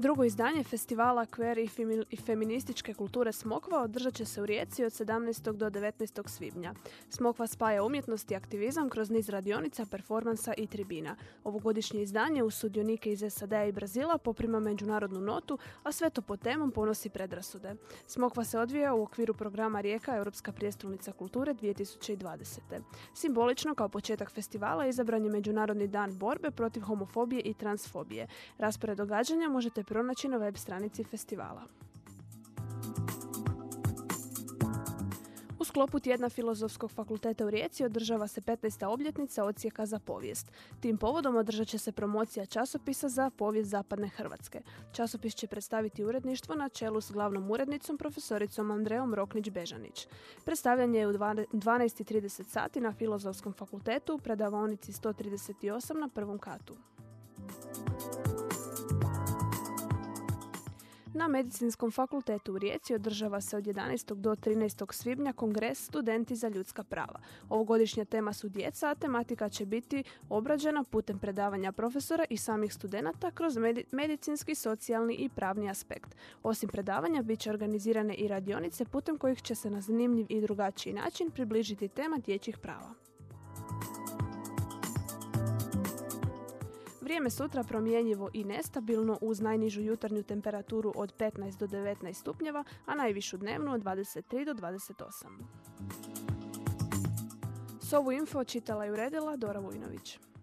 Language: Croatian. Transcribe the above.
Drugo izdanje festivala queer i feminističke kulture Smokva održat će se u Rijeci od 17. do 19. svibnja. Smokva spaja umjetnost i aktivizam kroz niz radionica, performansa i tribina. Ovogodišnje izdanje u sudionike iz sad i Brazila poprima međunarodnu notu, a sve to pod temom ponosi predrasude. Smokva se odvija u okviru programa Rijeka Europska prijestolnica kulture 2020. Simbolično kao početak festivala izabran je Međunarodni dan borbe protiv homofobije i transfobije. Raspored događanja možete pronaći na web stranici festivala. U sklopu tjedna Filozofskog fakulteta u Rijeci održava se 15. obljetnica odsjeka za povijest. Tim povodom održat će se promocija časopisa za povijest Zapadne Hrvatske. Časopis će predstaviti uredništvo na čelu s glavnom urednicom profesoricom Andreom Roknić-Bežanić. Predstavljanje je u 12.30 sati na Filozofskom fakultetu u predavaonici 138 na prvom katu. Na Medicinskom fakultetu u Rijeci održava se od 11. do 13. svibnja kongres Studenti za ljudska prava. Ovogodišnja tema su djeca, a tematika će biti obrađena putem predavanja profesora i samih studenata kroz medicinski, socijalni i pravni aspekt. Osim predavanja, bit će organizirane i radionice putem kojih će se na zanimljiv i drugačiji način približiti tema dječjih prava. Vrijeme sutra promjenjivo i nestabilno uz najnižu jutarnju temperaturu od 15 do 19 stupnjeva, a najvišu dnevnu od 23 do 28. S ovu info čitala i uredila Dora Vujnović.